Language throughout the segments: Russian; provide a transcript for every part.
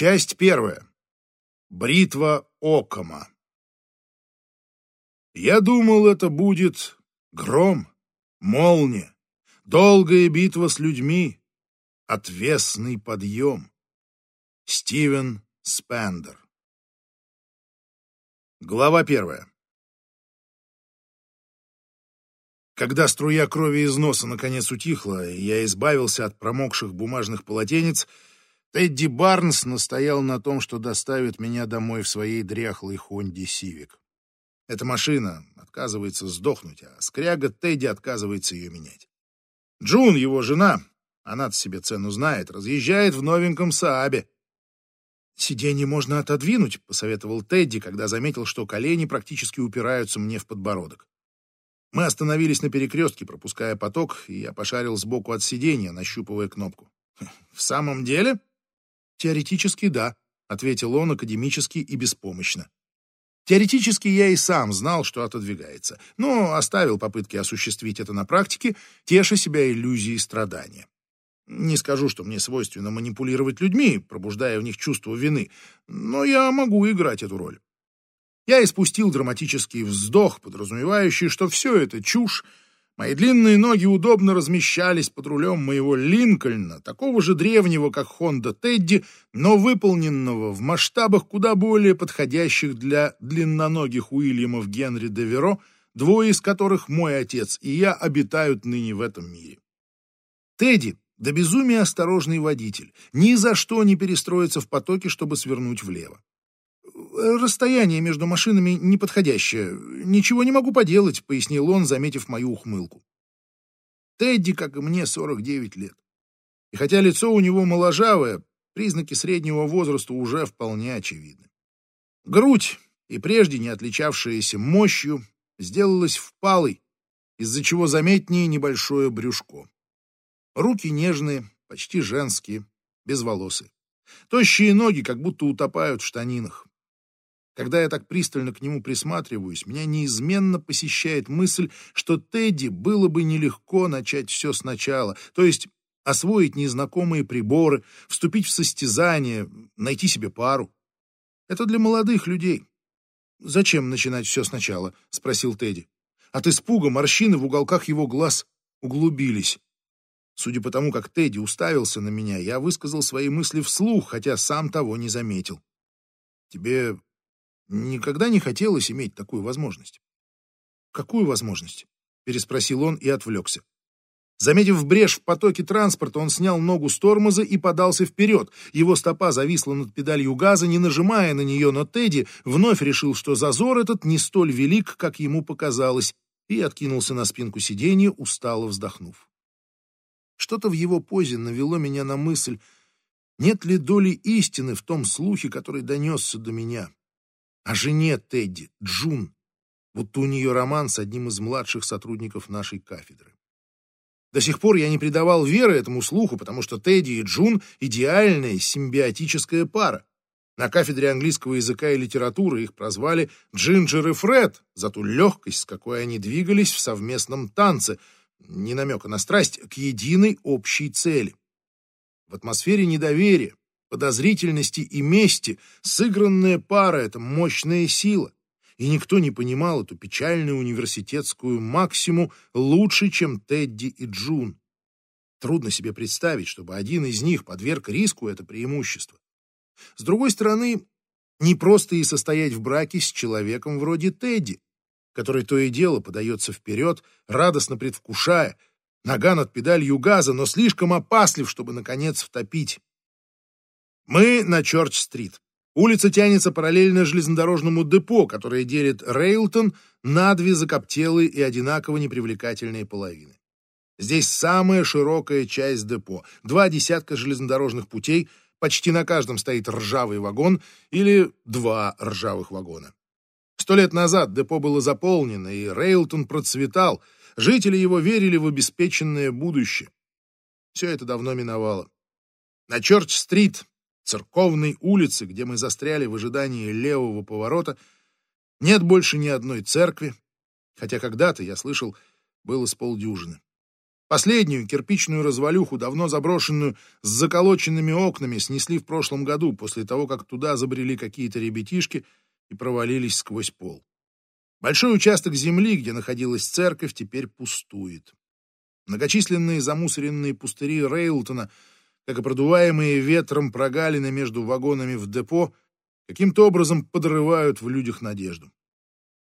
Часть первая. Бритва Окома. Я думал, это будет гром, молния, долгая битва с людьми, отвесный подъем. Стивен Спендер. Глава первая. Когда струя крови из носа наконец утихла, и я избавился от промокших бумажных полотенец, Тедди Барнс настоял на том, что доставит меня домой в своей дряхлой Хонде Сивик. Эта машина отказывается сдохнуть, а скряга Тедди отказывается ее менять. Джун, его жена, она-то себе цену знает, разъезжает в новеньком Саабе. «Сиденье можно отодвинуть», — посоветовал Тедди, когда заметил, что колени практически упираются мне в подбородок. Мы остановились на перекрестке, пропуская поток, и я пошарил сбоку от сиденья, нащупывая кнопку. «В самом деле?» «Теоретически, да», — ответил он академически и беспомощно. Теоретически я и сам знал, что отодвигается, но оставил попытки осуществить это на практике, теша себя иллюзией страдания. Не скажу, что мне свойственно манипулировать людьми, пробуждая в них чувство вины, но я могу играть эту роль. Я испустил драматический вздох, подразумевающий, что все это чушь. Мои длинные ноги удобно размещались под рулем моего Линкольна, такого же древнего, как Хонда Тедди, но выполненного в масштабах куда более подходящих для длинноногих Уильямов Генри де Веро, двое из которых мой отец и я обитают ныне в этом мире. Тедди до безумия осторожный водитель, ни за что не перестроится в потоке, чтобы свернуть влево. «Расстояние между машинами неподходящее. Ничего не могу поделать», — пояснил он, заметив мою ухмылку. Тедди, как и мне, 49 лет. И хотя лицо у него моложавое, признаки среднего возраста уже вполне очевидны. Грудь, и прежде не отличавшаяся мощью, сделалась впалой, из-за чего заметнее небольшое брюшко. Руки нежные, почти женские, без волосы. Тощие ноги как будто утопают в штанинах. Когда я так пристально к нему присматриваюсь, меня неизменно посещает мысль, что Тедди было бы нелегко начать все сначала, то есть освоить незнакомые приборы, вступить в состязание, найти себе пару. Это для молодых людей. «Зачем начинать все сначала?» — спросил Тедди. От испуга морщины в уголках его глаз углубились. Судя по тому, как Тедди уставился на меня, я высказал свои мысли вслух, хотя сам того не заметил. «Тебе Никогда не хотелось иметь такую возможность. «Какую возможность?» — переспросил он и отвлекся. Заметив брешь в потоке транспорта, он снял ногу с тормоза и подался вперед. Его стопа зависла над педалью газа, не нажимая на нее, но Тедди вновь решил, что зазор этот не столь велик, как ему показалось, и откинулся на спинку сиденья, устало вздохнув. Что-то в его позе навело меня на мысль, нет ли доли истины в том слухе, который донесся до меня о жене Тедди, Джун, будто у нее роман с одним из младших сотрудников нашей кафедры. До сих пор я не придавал веры этому слуху, потому что Тедди и Джун — идеальная симбиотическая пара. На кафедре английского языка и литературы их прозвали Джинджер и Фред за ту легкость, с какой они двигались в совместном танце, не намека на страсть, к единой общей цели. В атмосфере недоверия, подозрительности и мести сыгранная пара — это мощная сила, и никто не понимал эту печальную университетскую максиму лучше, чем Тедди и Джун. Трудно себе представить, чтобы один из них подверг риску это преимущество. С другой стороны, не просто и состоять в браке с человеком вроде Тедди, который то и дело подается вперед, радостно предвкушая, нога над педалью газа, но слишком опаслив, чтобы, наконец, втопить. Мы на Чорч-стрит. Улица тянется параллельно железнодорожному депо, которое делит Рейлтон на две закоптелые и одинаково непривлекательные половины. Здесь самая широкая часть депо. Два десятка железнодорожных путей, почти на каждом стоит ржавый вагон или два ржавых вагона. Сто лет назад депо было заполнено, и Рейлтон процветал. Жители его верили в обеспеченное будущее. Все это давно миновало. На Чорч-стрит церковной улице, где мы застряли в ожидании левого поворота, нет больше ни одной церкви, хотя когда-то, я слышал, было с полдюжины. Последнюю кирпичную развалюху, давно заброшенную, с заколоченными окнами, снесли в прошлом году, после того, как туда забрели какие-то ребятишки и провалились сквозь пол. Большой участок земли, где находилась церковь, теперь пустует. Многочисленные замусоренные пустыри Рейлтона, как и продуваемые ветром прогалины между вагонами в депо, каким-то образом подрывают в людях надежду.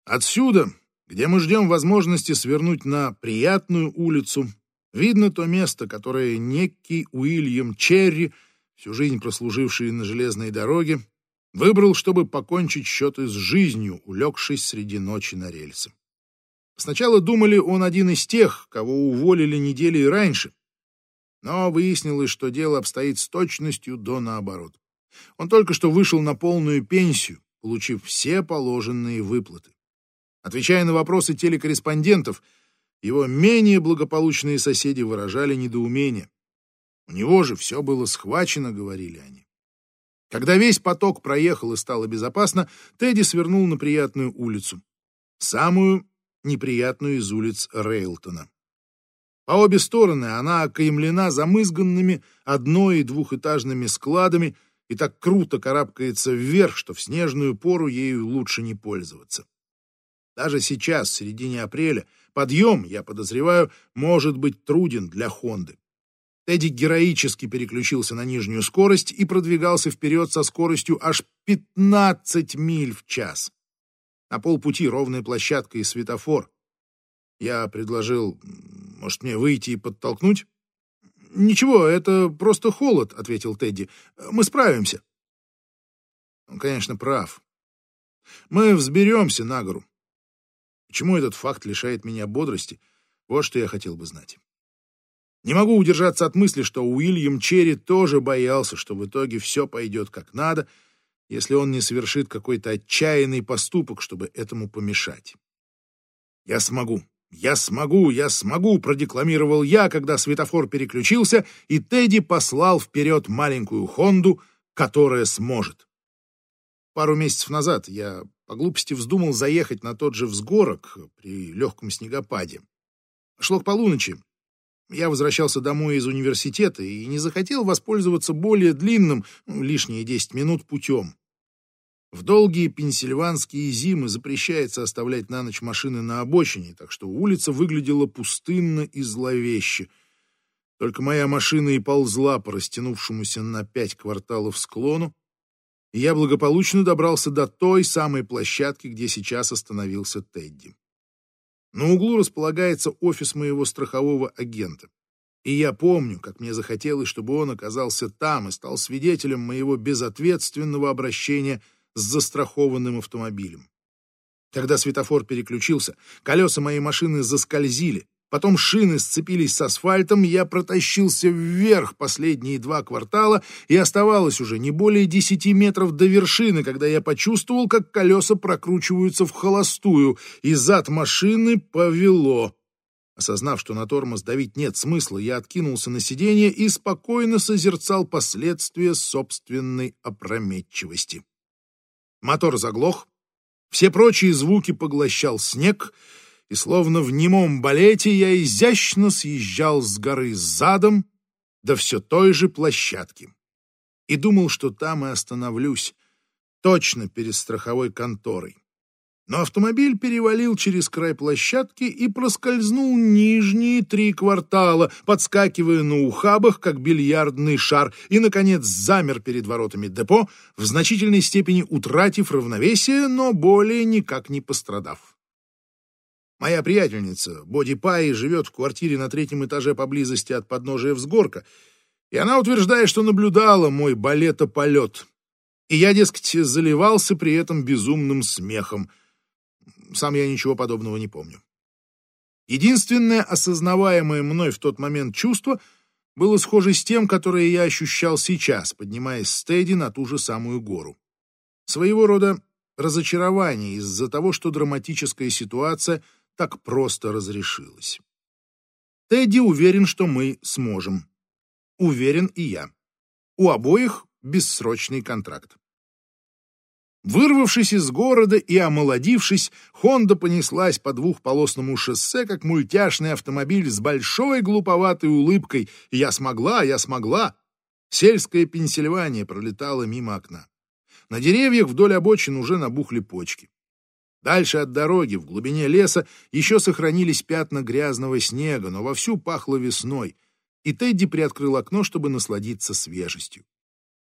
Отсюда, где мы ждем возможности свернуть на приятную улицу, видно то место, которое некий Уильям Черри, всю жизнь прослуживший на железной дороге, выбрал, чтобы покончить счеты с жизнью, улегшись среди ночи на рельсы. Сначала думали, он один из тех, кого уволили недели раньше, но выяснилось, что дело обстоит с точностью до наоборот. Он только что вышел на полную пенсию, получив все положенные выплаты. Отвечая на вопросы телекорреспондентов, его менее благополучные соседи выражали недоумение. У него же все было схвачено, говорили они. Когда весь поток проехал и стало безопасно, Тедди свернул на приятную улицу. Самую неприятную из улиц Рейлтона. По обе стороны она окаймлена замызганными одно- и двухэтажными складами и так круто карабкается вверх, что в снежную пору ею лучше не пользоваться. Даже сейчас, в середине апреля, подъем, я подозреваю, может быть труден для Хонды. Тедди героически переключился на нижнюю скорость и продвигался вперед со скоростью аж 15 миль в час. На полпути ровная площадка и светофор. Я предложил, может, мне выйти и подтолкнуть? «Ничего, это просто холод», — ответил Тедди. «Мы справимся». Он, конечно, прав. Мы взберемся на гору. Почему этот факт лишает меня бодрости? Вот что я хотел бы знать. Не могу удержаться от мысли, что Уильям Черри тоже боялся, что в итоге все пойдет как надо, если он не совершит какой-то отчаянный поступок, чтобы этому помешать. «Я смогу! Я смогу! Я смогу!» — продекламировал я, когда светофор переключился, и Тедди послал вперед маленькую Хонду, которая сможет. Пару месяцев назад я по глупости вздумал заехать на тот же взгорок при легком снегопаде. Шло к полуночи. Я возвращался домой из университета и не захотел воспользоваться более длинным, ну, лишние 10 минут, путем. В долгие пенсильванские зимы запрещается оставлять на ночь машины на обочине, так что улица выглядела пустынно и зловеще. Только моя машина и ползла по растянувшемуся на пять кварталов склону, и я благополучно добрался до той самой площадки, где сейчас остановился Тедди. На углу располагается офис моего страхового агента. И я помню, как мне захотелось, чтобы он оказался там и стал свидетелем моего безответственного обращения с застрахованным автомобилем. Когда светофор переключился, колеса моей машины заскользили, Потом шины сцепились с асфальтом, я протащился вверх последние два квартала, и оставалось уже не более десяти метров до вершины, когда я почувствовал, как колеса прокручиваются в холостую, и зад машины повело. Осознав, что на тормоз давить нет смысла, я откинулся на сиденье и спокойно созерцал последствия собственной опрометчивости. Мотор заглох, все прочие звуки поглощал снег — и словно в немом балете я изящно съезжал с горы задом до все той же площадки. И думал, что там и остановлюсь, точно перед страховой конторой. Но автомобиль перевалил через край площадки и проскользнул нижние три квартала, подскакивая на ухабах, как бильярдный шар, и, наконец, замер перед воротами депо, в значительной степени утратив равновесие, но более никак не пострадав. Моя приятельница, Боди Пай, живет в квартире на третьем этаже поблизости от подножия взгорка, и она утверждает, что наблюдала мой балетополет. И я, дескать, заливался при этом безумным смехом. Сам я ничего подобного не помню. Единственное осознаваемое мной в тот момент чувство было схоже с тем, которое я ощущал сейчас, поднимаясь с Тедди на ту же самую гору. Своего рода разочарование из-за того, что драматическая ситуация — так просто разрешилось. Тедди уверен, что мы сможем. Уверен и я. У обоих бессрочный контракт. Вырвавшись из города и омолодившись, Хонда понеслась по двухполосному шоссе, как мультяшный автомобиль с большой глуповатой улыбкой. «Я смогла, я смогла!» Сельская Пенсильвания пролетала мимо окна. На деревьях вдоль обочин уже набухли почки. Дальше от дороги, в глубине леса, еще сохранились пятна грязного снега, но вовсю пахло весной, и Тедди приоткрыл окно, чтобы насладиться свежестью.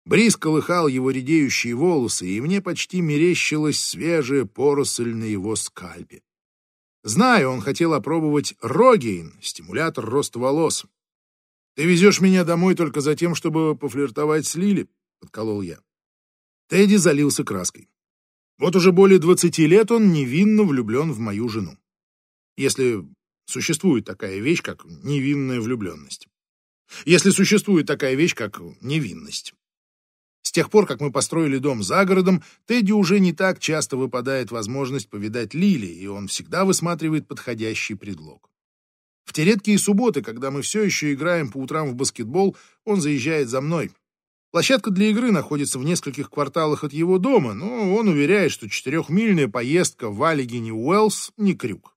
Бриз колыхал его редеющие волосы, и мне почти мерещилась свежая поросль на его скальпе. Знаю, он хотел опробовать Рогейн, стимулятор роста волос. «Ты везешь меня домой только за тем, чтобы пофлиртовать с Лили?» — подколол я. Тедди залился краской. Вот уже более двадцати лет он невинно влюблен в мою жену. Если существует такая вещь, как невинная влюбленность. Если существует такая вещь, как невинность. С тех пор, как мы построили дом за городом, Тедди уже не так часто выпадает возможность повидать Лили, и он всегда высматривает подходящий предлог. В те редкие субботы, когда мы все еще играем по утрам в баскетбол, он заезжает за мной. Площадка для игры находится в нескольких кварталах от его дома, но он уверяет, что четырехмильная поездка в Аллигине Уэллс не крюк.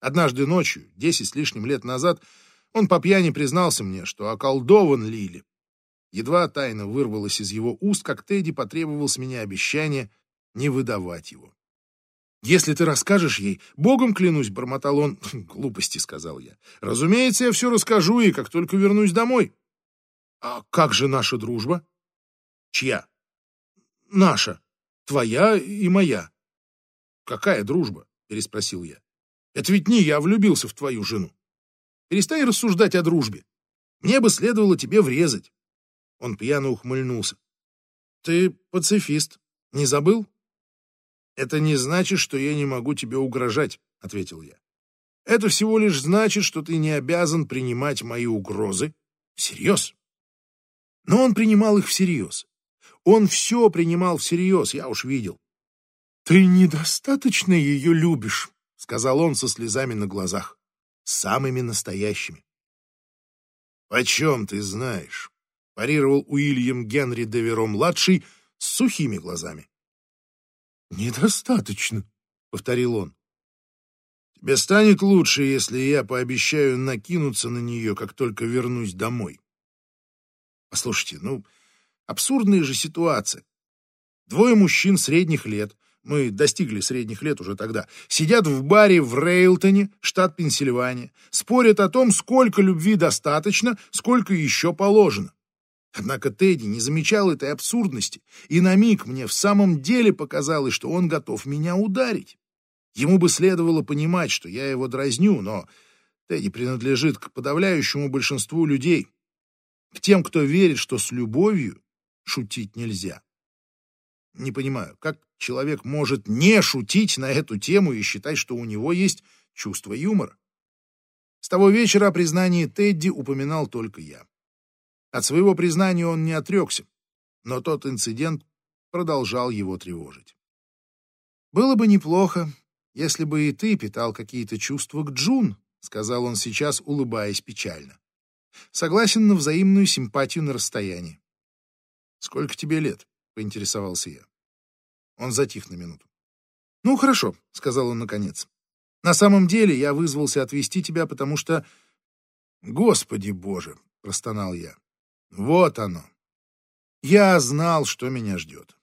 Однажды ночью, десять с лишним лет назад, он по пьяни признался мне, что околдован Лили. Едва тайна вырвалась из его уст, как Тедди потребовал с меня обещания не выдавать его. «Если ты расскажешь ей, богом клянусь», — бормотал он. «Глупости», — сказал я. «Разумеется, я все расскажу ей, как только вернусь домой». «А как же наша дружба?» «Чья?» «Наша. Твоя и моя». «Какая дружба?» — переспросил я. «Это ведь не я влюбился в твою жену. Перестань рассуждать о дружбе. Мне бы следовало тебе врезать. Он пьяно ухмыльнулся. «Ты пацифист. Не забыл?» «Это не значит, что я не могу тебе угрожать», — ответил я. «Это всего лишь значит, что ты не обязан принимать мои угрозы всерьез». Но он принимал их всерьез. Он все принимал всерьез, я уж видел. «Ты недостаточно ее любишь», — сказал он со слезами на глазах, самыми настоящими. «Почем ты знаешь?» Парировал Уильям Генри Деверо-младший с сухими глазами. «Недостаточно», — повторил он. «Тебе станет лучше, если я пообещаю накинуться на нее, как только вернусь домой». Послушайте, ну, абсурдная же ситуация. Двое мужчин средних лет, мы достигли средних лет уже тогда, сидят в баре в Рейлтоне, штат Пенсильвания, спорят о том, сколько любви достаточно, сколько еще положено. Однако Тедди не замечал этой абсурдности, и на миг мне в самом деле показалось, что он готов меня ударить. Ему бы следовало понимать, что я его дразню, но Тедди принадлежит к подавляющему большинству людей, к тем, кто верит, что с любовью шутить нельзя. Не понимаю, как человек может не шутить на эту тему и считать, что у него есть чувство юмора. С того вечера о признании Тедди упоминал только я. От своего признания он не отрекся, но тот инцидент продолжал его тревожить. «Было бы неплохо, если бы и ты питал какие-то чувства к Джун», сказал он сейчас, улыбаясь печально. «Согласен на взаимную симпатию на расстоянии». «Сколько тебе лет?» — поинтересовался я. Он затих на минуту. «Ну, хорошо», — сказал он наконец. «На самом деле я вызвался отвезти тебя, потому что...» «Господи боже!» — простонал я. Вот оно. Я знал, что меня ждет.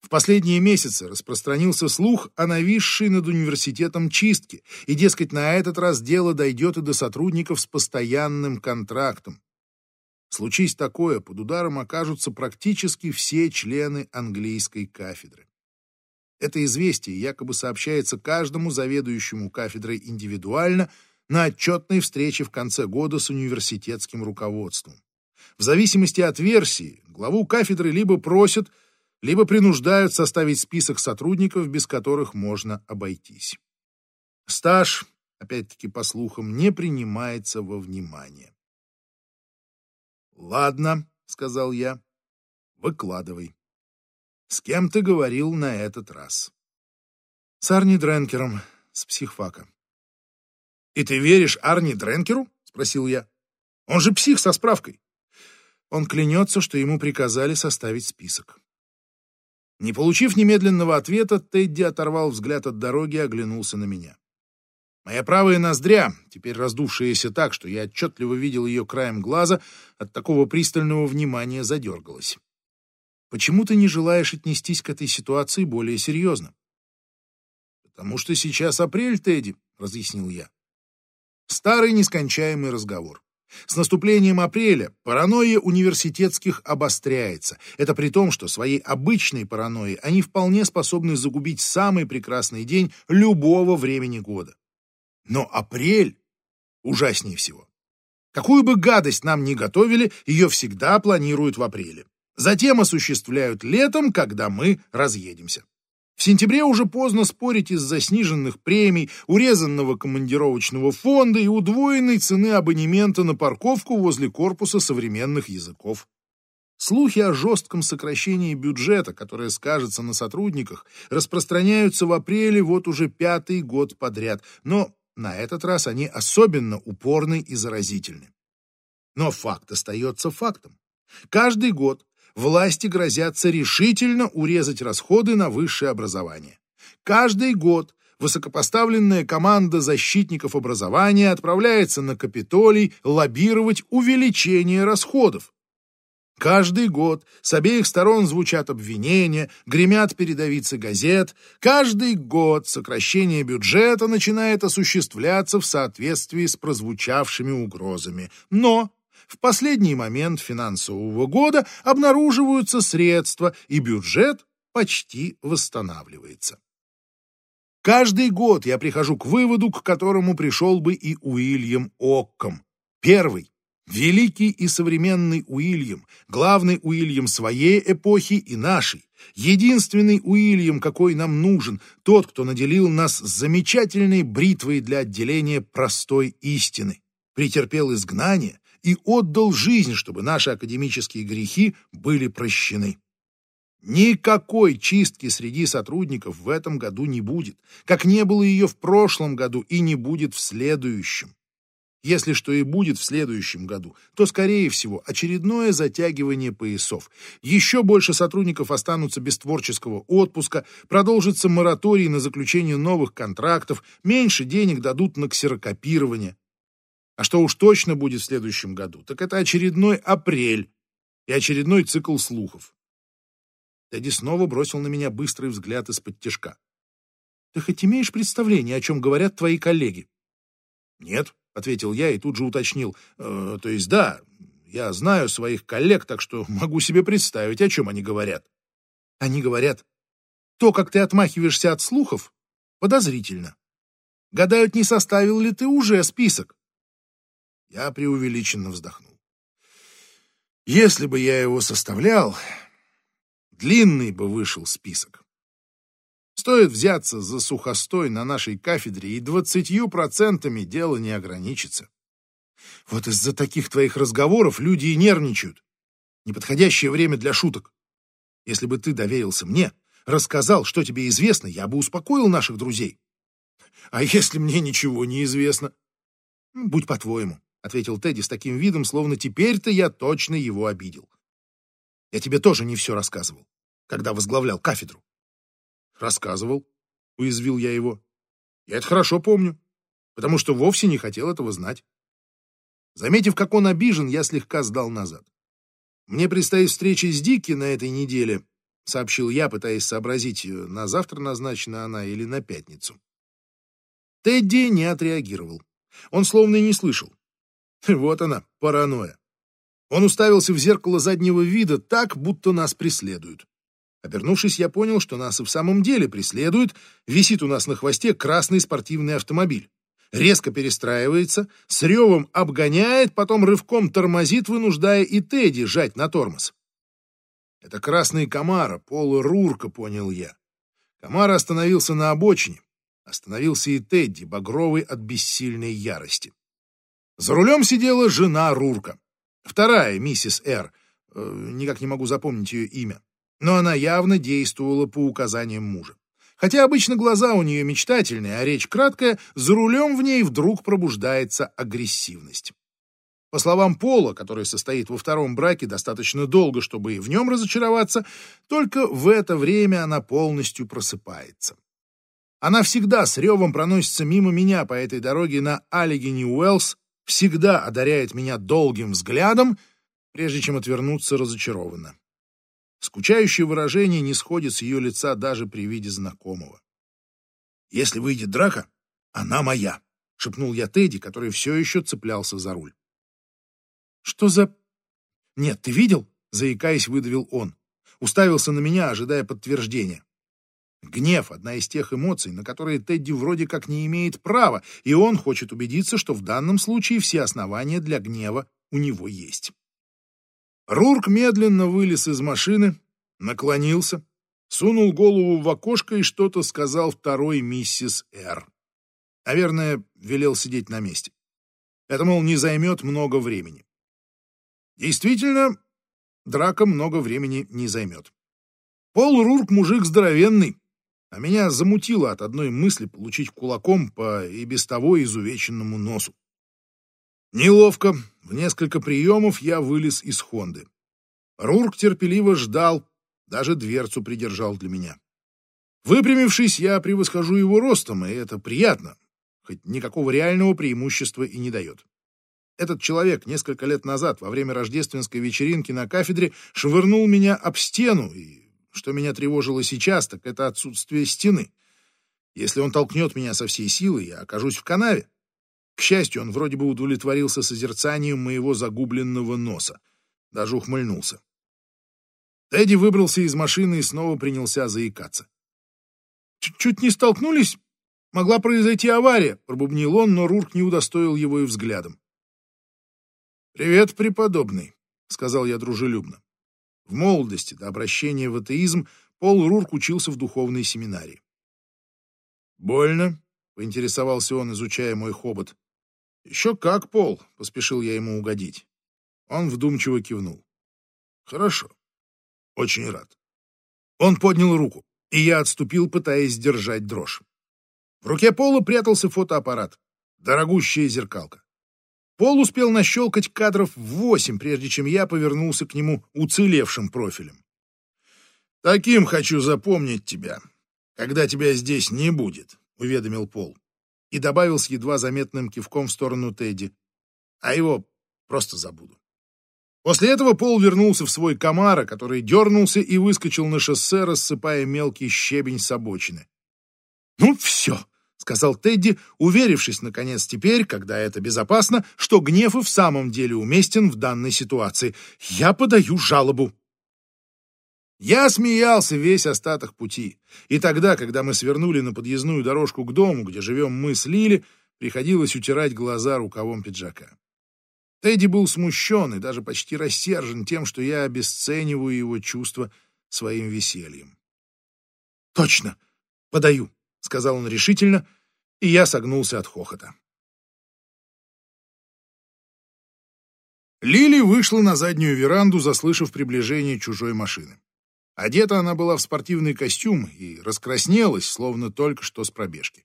В последние месяцы распространился слух о нависшей над университетом чистке, и, дескать, на этот раз дело дойдет и до сотрудников с постоянным контрактом. Случись такое, под ударом окажутся практически все члены английской кафедры. Это известие якобы сообщается каждому заведующему кафедрой индивидуально на отчетной встрече в конце года с университетским руководством. В зависимости от версии, главу кафедры либо просят, либо принуждают составить список сотрудников, без которых можно обойтись. Стаж, опять-таки по слухам, не принимается во внимание. «Ладно», — сказал я, — «выкладывай. С кем ты говорил на этот раз?» «С Арни Дренкером, с психфака». «И ты веришь Арни Дренкеру?» — спросил я. «Он же псих со справкой». Он клянется, что ему приказали составить список. Не получив немедленного ответа, Тедди оторвал взгляд от дороги и оглянулся на меня. Моя правая ноздря, теперь раздувшаяся так, что я отчетливо видел ее краем глаза, от такого пристального внимания задергалась. Почему ты не желаешь отнестись к этой ситуации более серьезно? Потому что сейчас апрель, Тедди, разъяснил я. Старый нескончаемый разговор. С наступлением апреля паранойя университетских обостряется. Это при том, что своей обычной паранойей они вполне способны загубить самый прекрасный день любого времени года. Но апрель ужаснее всего. Какую бы гадость нам ни готовили, ее всегда планируют в апреле. Затем осуществляют летом, когда мы разъедемся. В сентябре уже поздно спорить из-за сниженных премий, урезанного командировочного фонда и удвоенной цены абонемента на парковку возле корпуса современных языков. Слухи о жестком сокращении бюджета, которое скажется на сотрудниках, распространяются в апреле вот уже пятый год подряд, но на этот раз они особенно упорны и заразительны. Но факт остается фактом. Каждый год власти грозятся решительно урезать расходы на высшее образование. Каждый год высокопоставленная команда защитников образования отправляется на Капитолий лоббировать увеличение расходов. Каждый год с обеих сторон звучат обвинения, гремят передовицы газет. Каждый год сокращение бюджета начинает осуществляться в соответствии с прозвучавшими угрозами. Но в последний момент финансового года обнаруживаются средства, и бюджет почти восстанавливается. Каждый год я прихожу к выводу, к которому пришел бы и Уильям Окком. Первый. Великий и современный Уильям, главный Уильям своей эпохи и нашей, единственный Уильям, какой нам нужен, тот, кто наделил нас замечательной бритвой для отделения простой истины, претерпел изгнание, и отдал жизнь, чтобы наши академические грехи были прощены. Никакой чистки среди сотрудников в этом году не будет, как не было ее в прошлом году и не будет в следующем. Если что и будет в следующем году, то, скорее всего, очередное затягивание поясов. Еще больше сотрудников останутся без творческого отпуска, продолжится мораторий на заключение новых контрактов, меньше денег дадут на ксерокопирование. А что уж точно будет в следующем году, так это очередной апрель и очередной цикл слухов. Тедди снова бросил на меня быстрый взгляд из-под тяжка. «Ты хоть имеешь представление, о чем говорят твои коллеги?» «Нет», — ответил я и тут же уточнил. «Э, «То есть да, я знаю своих коллег, так что могу себе представить, о чем они говорят». «Они говорят, то, как ты отмахиваешься от слухов, подозрительно. Гадают, не составил ли ты уже список. Я преувеличенно вздохнул. Если бы я его составлял, длинный бы вышел список. Стоит взяться за сухостой на нашей кафедре, и двадцатью процентами дело не ограничится. Вот из-за таких твоих разговоров люди и нервничают. Неподходящее время для шуток. Если бы ты доверился мне, рассказал, что тебе известно, я бы успокоил наших друзей. А если мне ничего не известно? Будь по-твоему. — ответил Тедди с таким видом, словно теперь-то я точно его обидел. «Я тебе тоже не все рассказывал, когда возглавлял кафедру». «Рассказывал», — уязвил я его. «Я это хорошо помню, потому что вовсе не хотел этого знать». Заметив, как он обижен, я слегка сдал назад. «Мне предстоит встреча с Дикки на этой неделе», — сообщил я, пытаясь сообразить, на завтра назначена она или на пятницу. Тедди не отреагировал. Он словно и не слышал. Вот она, паранойя. Он уставился в зеркало заднего вида так, будто нас преследуют. Обернувшись, я понял, что нас и в самом деле преследуют. Висит у нас на хвосте красный спортивный автомобиль. Резко перестраивается, с ревом обгоняет, потом рывком тормозит, вынуждая и Тедди жать на тормоз. Это красный Камара, Пола Рурка, понял я. Камара остановился на обочине. Остановился и Тедди, багровый от бессильной ярости. За рулем сидела жена Рурка. Вторая, миссис Р. Э, никак не могу запомнить ее имя. Но она явно действовала по указаниям мужа. Хотя обычно глаза у нее мечтательные, а речь краткая, за рулем в ней вдруг пробуждается агрессивность. По словам Пола, который состоит во втором браке достаточно долго, чтобы и в нем разочароваться, только в это время она полностью просыпается. Она всегда с ревом проносится мимо меня по этой дороге на Аллигени Уэллс, всегда одаряет меня долгим взглядом, прежде чем отвернуться разочарованно. Скучающее выражение не сходит с ее лица даже при виде знакомого. «Если выйдет драка, она моя», — шепнул я Тедди, который все еще цеплялся за руль. «Что за...» «Нет, ты видел?» — заикаясь, выдавил он. Уставился на меня, ожидая подтверждения. Гнев — одна из тех эмоций, на которые Тедди вроде как не имеет права, и он хочет убедиться, что в данном случае все основания для гнева у него есть. Рурк медленно вылез из машины, наклонился, сунул голову в окошко и что-то сказал второй миссис Р. Наверное, велел сидеть на месте. Это, мол, не займет много времени. Действительно, драка много времени не займет. Пол Рурк мужик здоровенный, а меня замутило от одной мысли получить кулаком по и без того изувеченному носу. Неловко, в несколько приемов я вылез из Хонды. Рурк терпеливо ждал, даже дверцу придержал для меня. Выпрямившись, я превосхожу его ростом, и это приятно, хоть никакого реального преимущества и не дает. Этот человек несколько лет назад, во время рождественской вечеринки на кафедре, швырнул меня об стену, и что меня тревожило сейчас, так это отсутствие стены. Если он толкнет меня со всей силы, я окажусь в канаве. К счастью, он вроде бы удовлетворился созерцанием моего загубленного носа. Даже ухмыльнулся. Тедди выбрался из машины и снова принялся заикаться. «Чуть не столкнулись? Могла произойти авария», — пробубнил он, но Рурк не удостоил его и взглядом. «Привет, преподобный», — сказал я дружелюбно. В молодости до обращения в атеизм Пол Рурк учился в духовной семинарии. «Больно?» — поинтересовался он, изучая мой хобот. «Еще как, Пол!» — поспешил я ему угодить. Он вдумчиво кивнул. «Хорошо. Очень рад». Он поднял руку, и я отступил, пытаясь сдержать дрожь. В руке Пола прятался фотоаппарат. Дорогущая зеркалка. Пол успел нащелкать кадров восемь, прежде чем я повернулся к нему уцелевшим профилем. «Таким хочу запомнить тебя, когда тебя здесь не будет», — уведомил Пол. И добавил с едва заметным кивком в сторону Тедди. «А его просто забуду». После этого Пол вернулся в свой комара, который дернулся и выскочил на шоссе, рассыпая мелкий щебень с обочины. «Ну все!» — сказал Тедди, уверившись, наконец, теперь, когда это безопасно, что гнев и в самом деле уместен в данной ситуации. «Я подаю жалобу». Я смеялся весь остаток пути. И тогда, когда мы свернули на подъездную дорожку к дому, где живем мы с Лили, приходилось утирать глаза рукавом пиджака. Тедди был смущен и даже почти рассержен тем, что я обесцениваю его чувства своим весельем. «Точно! Подаю!» — сказал он решительно, и я согнулся от хохота. Лили вышла на заднюю веранду, заслышав приближение чужой машины. Одета она была в спортивный костюм и раскраснелась, словно только что с пробежки.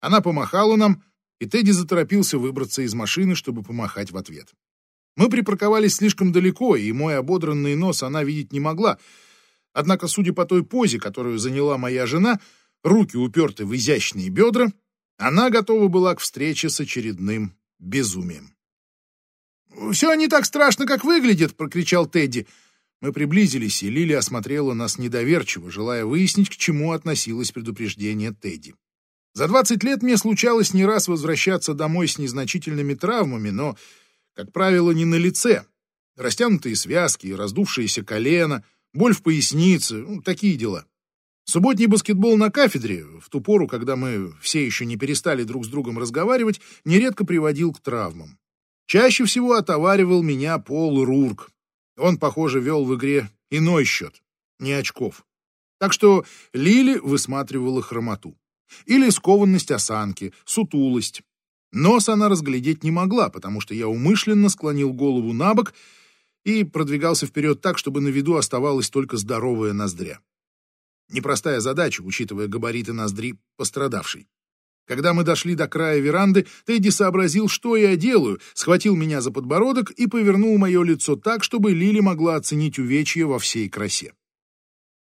Она помахала нам, и Тедди заторопился выбраться из машины, чтобы помахать в ответ. Мы припарковались слишком далеко, и мой ободранный нос она видеть не могла. Однако, судя по той позе, которую заняла моя жена, руки уперты в изящные бедра, она готова была к встрече с очередным безумием. «Все не так страшно, как выглядит!» — прокричал Тедди. Мы приблизились, и Лили осмотрела нас недоверчиво, желая выяснить, к чему относилось предупреждение Тедди. За двадцать лет мне случалось не раз возвращаться домой с незначительными травмами, но, как правило, не на лице. Растянутые связки, раздувшиеся колено, боль в пояснице, ну, такие дела. Субботний баскетбол на кафедре, в ту пору, когда мы все еще не перестали друг с другом разговаривать, нередко приводил к травмам. Чаще всего отоваривал меня Пол Рурк. Он, похоже, вел в игре иной счет, не очков. Так что Лили высматривала хромоту. Или скованность осанки, сутулость. Нос она разглядеть не могла, потому что я умышленно склонил голову на бок и продвигался вперед так, чтобы на виду оставалась только здоровая ноздря. Непростая задача, учитывая габариты ноздри пострадавшей. Когда мы дошли до края веранды, Тедди сообразил, что я делаю, схватил меня за подбородок и повернул мое лицо так, чтобы Лили могла оценить увечье во всей красе.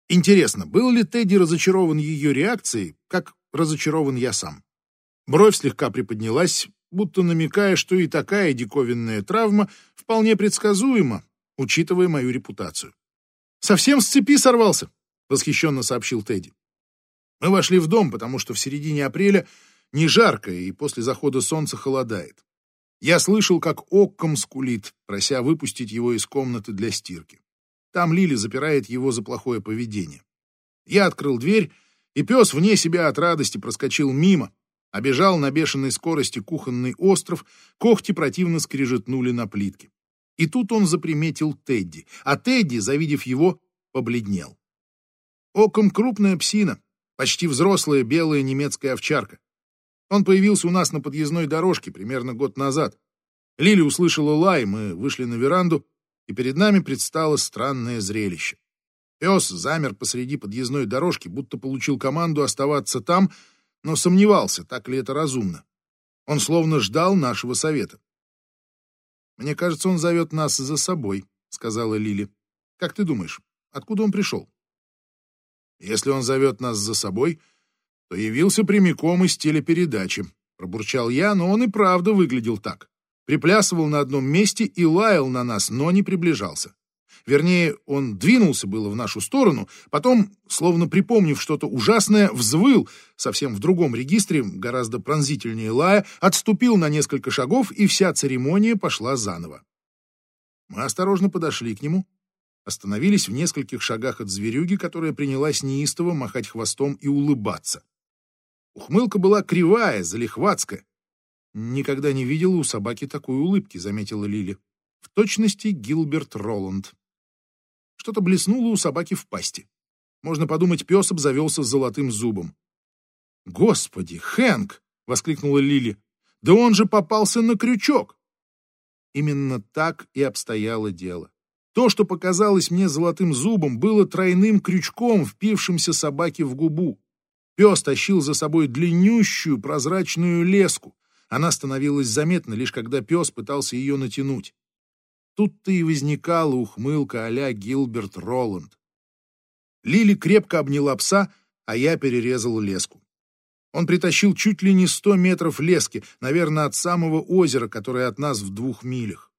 Интересно, был ли Тедди разочарован ее реакцией, как разочарован я сам? Бровь слегка приподнялась, будто намекая, что и такая диковинная травма вполне предсказуема, учитывая мою репутацию. «Совсем с цепи сорвался», — восхищенно сообщил Тедди. Мы вошли в дом, потому что в середине апреля не жарко и после захода солнца холодает. Я слышал, как окком скулит, прося выпустить его из комнаты для стирки. Там Лили запирает его за плохое поведение. Я открыл дверь, и пес вне себя от радости проскочил мимо, обежал на бешеной скорости кухонный остров, когти противно скрежетнули на плитке. И тут он заприметил Тедди, а Тедди, завидев его, побледнел. Оком крупная псина, почти взрослая белая немецкая овчарка. Он появился у нас на подъездной дорожке примерно год назад. Лили услышала лай, мы вышли на веранду, и перед нами предстало странное зрелище. Пес замер посреди подъездной дорожки, будто получил команду оставаться там, но сомневался, так ли это разумно. Он словно ждал нашего совета. «Мне кажется, он зовет нас за собой», — сказала Лили. «Как ты думаешь, откуда он пришел?» Если он зовет нас за собой, то явился прямиком из телепередачи. Пробурчал я, но он и правда выглядел так. Приплясывал на одном месте и лаял на нас, но не приближался. Вернее, он двинулся было в нашу сторону, потом, словно припомнив что-то ужасное, взвыл, совсем в другом регистре, гораздо пронзительнее лая, отступил на несколько шагов, и вся церемония пошла заново. Мы осторожно подошли к нему, остановились в нескольких шагах от зверюги, которая принялась неистово махать хвостом и улыбаться. Ухмылка была кривая, залихватская. «Никогда не видела у собаки такой улыбки», — заметила Лили. В точности Гилберт Роланд. Что-то блеснуло у собаки в пасти. Можно подумать, пес обзавелся золотым зубом. «Господи, Хэнк!» — воскликнула Лили. «Да он же попался на крючок!» Именно так и обстояло дело. То, что показалось мне золотым зубом, было тройным крючком, впившимся собаке в губу. Пес тащил за собой длиннющую прозрачную леску. Она становилась заметна, лишь когда пес пытался ее натянуть. Тут-то и возникала ухмылка а-ля Гилберт Роланд. Лили крепко обняла пса, а я перерезал леску. Он притащил чуть ли не сто метров лески, наверное, от самого озера, которое от нас в двух милях.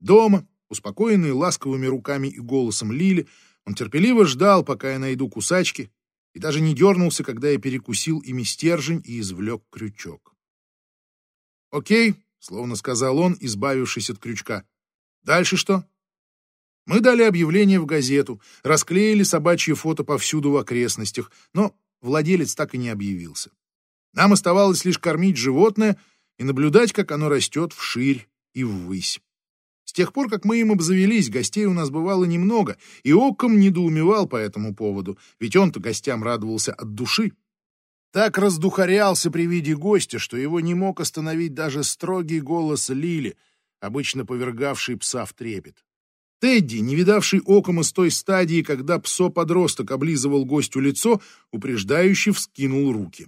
Дома, Успокоенный ласковыми руками и голосом Лили, он терпеливо ждал, пока я найду кусачки, и даже не дернулся, когда я перекусил ими стержень и извлек крючок. «Окей», — словно сказал он, избавившись от крючка. «Дальше что?» Мы дали объявление в газету, расклеили собачье фото повсюду в окрестностях, но владелец так и не объявился. Нам оставалось лишь кормить животное и наблюдать, как оно растет вширь и ввысь. С тех пор, как мы им обзавелись, гостей у нас бывало немного, и оком недоумевал по этому поводу, ведь он-то гостям радовался от души. Так раздухарялся при виде гостя, что его не мог остановить даже строгий голос Лили, обычно повергавший пса в трепет. Тедди, не видавший оком из той стадии, когда псо-подросток облизывал гостю лицо, упреждающе вскинул руки.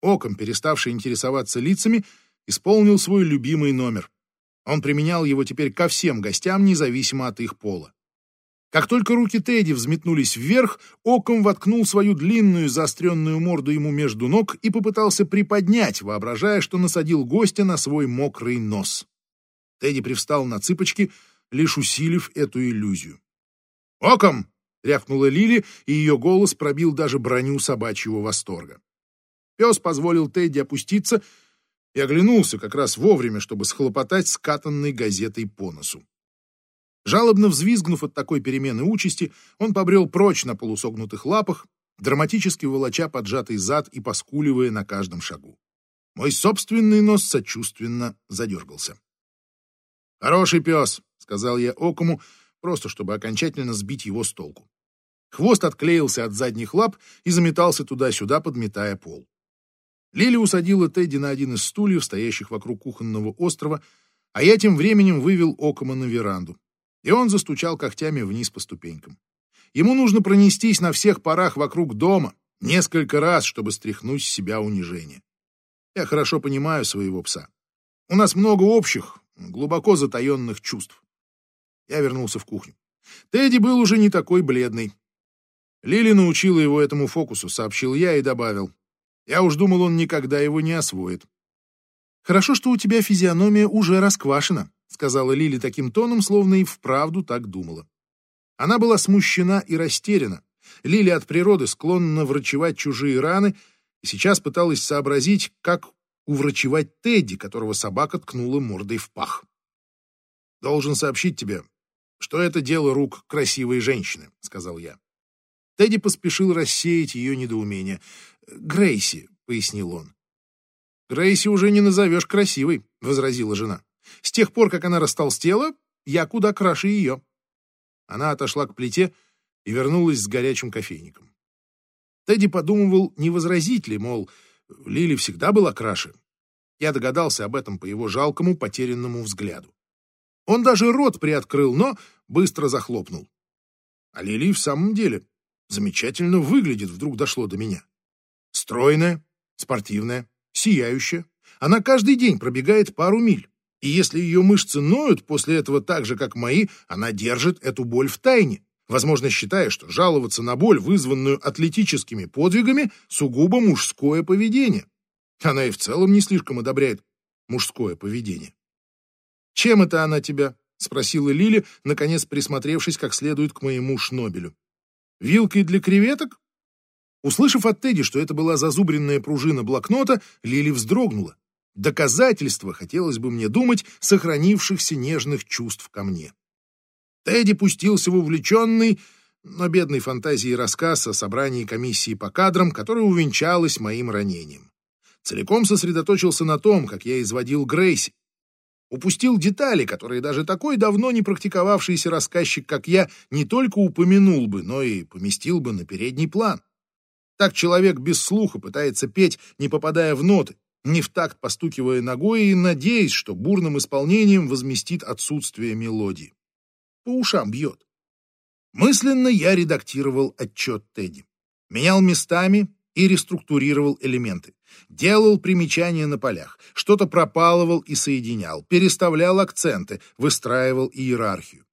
Оком, переставший интересоваться лицами, исполнил свой любимый номер. Он применял его теперь ко всем гостям, независимо от их пола. Как только руки Тедди взметнулись вверх, оком воткнул свою длинную заостренную морду ему между ног и попытался приподнять, воображая, что насадил гостя на свой мокрый нос. Тедди привстал на цыпочки, лишь усилив эту иллюзию. «Оком!» — рявкнула Лили, и ее голос пробил даже броню собачьего восторга. Пес позволил Тедди опуститься и оглянулся как раз вовремя, чтобы схлопотать скатанной газетой по носу. Жалобно взвизгнув от такой перемены участи, он побрел прочь на полусогнутых лапах, драматически волоча поджатый зад и поскуливая на каждом шагу. Мой собственный нос сочувственно задергался. «Хороший пес», — сказал я Окому, просто чтобы окончательно сбить его с толку. Хвост отклеился от задних лап и заметался туда-сюда, подметая пол. Лили усадила Тедди на один из стульев, стоящих вокруг кухонного острова, а я тем временем вывел Окома на веранду, и он застучал когтями вниз по ступенькам. Ему нужно пронестись на всех парах вокруг дома несколько раз, чтобы стряхнуть с себя унижение. Я хорошо понимаю своего пса. У нас много общих, глубоко затаенных чувств. Я вернулся в кухню. Тедди был уже не такой бледный. Лили научила его этому фокусу, сообщил я и добавил. Я уж думал, он никогда его не освоит. «Хорошо, что у тебя физиономия уже расквашена», сказала Лили таким тоном, словно и вправду так думала. Она была смущена и растеряна. Лили от природы склонна врачевать чужие раны и сейчас пыталась сообразить, как уврачевать Тедди, которого собака ткнула мордой в пах. «Должен сообщить тебе, что это дело рук красивой женщины», — сказал я. Тедди поспешил рассеять ее недоумение. «Грейси», — пояснил он. «Грейси уже не назовешь красивой», — возразила жена. «С тех пор, как она растолстела, я куда краше ее». Она отошла к плите и вернулась с горячим кофейником. Тедди подумывал, не возразить ли, мол, Лили всегда была краше. Я догадался об этом по его жалкому, потерянному взгляду. Он даже рот приоткрыл, но быстро захлопнул. А Лили в самом деле замечательно выглядит, вдруг дошло до меня. Стройная, спортивная, сияющая. Она каждый день пробегает пару миль. И если ее мышцы ноют после этого так же, как мои, она держит эту боль в тайне, возможно, считая, что жаловаться на боль, вызванную атлетическими подвигами, сугубо мужское поведение. Она и в целом не слишком одобряет мужское поведение. «Чем это она тебя?» — спросила Лили, наконец присмотревшись как следует к моему шнобелю. «Вилкой для креветок?» Услышав от Тедди, что это была зазубренная пружина блокнота, Лили вздрогнула. Доказательство, хотелось бы мне думать, сохранившихся нежных чувств ко мне. Тедди пустился в увлеченный, но бедной фантазии рассказ о собрании комиссии по кадрам, которая увенчалась моим ранением. Целиком сосредоточился на том, как я изводил Грейси. Упустил детали, которые даже такой давно не практиковавшийся рассказчик, как я, не только упомянул бы, но и поместил бы на передний план. Так человек без слуха пытается петь, не попадая в ноты, не в такт постукивая ногой и надеясь, что бурным исполнением возместит отсутствие мелодии. По ушам бьет. Мысленно я редактировал отчет Тедди. Менял местами и реструктурировал элементы. Делал примечания на полях, что-то пропалывал и соединял, переставлял акценты, выстраивал иерархию.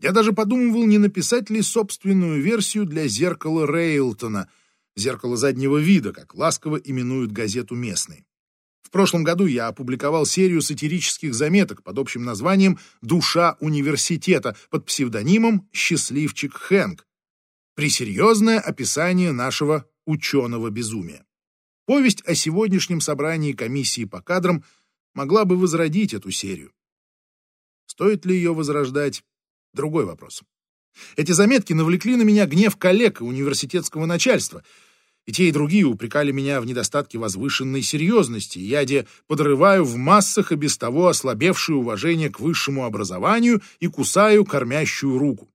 Я даже подумывал, не написать ли собственную версию для зеркала Рейлтона — «Зеркало заднего вида», как ласково именуют газету местные. В прошлом году я опубликовал серию сатирических заметок под общим названием «Душа университета» под псевдонимом «Счастливчик Хэнк». Присерьезное описание нашего ученого безумия. Повесть о сегодняшнем собрании комиссии по кадрам могла бы возродить эту серию. Стоит ли ее возрождать? Другой вопрос. Эти заметки навлекли на меня гнев коллег и университетского начальства. И те, и другие упрекали меня в недостатке возвышенной серьезности. Я, де, подрываю в массах и без того ослабевшее уважение к высшему образованию и кусаю кормящую руку.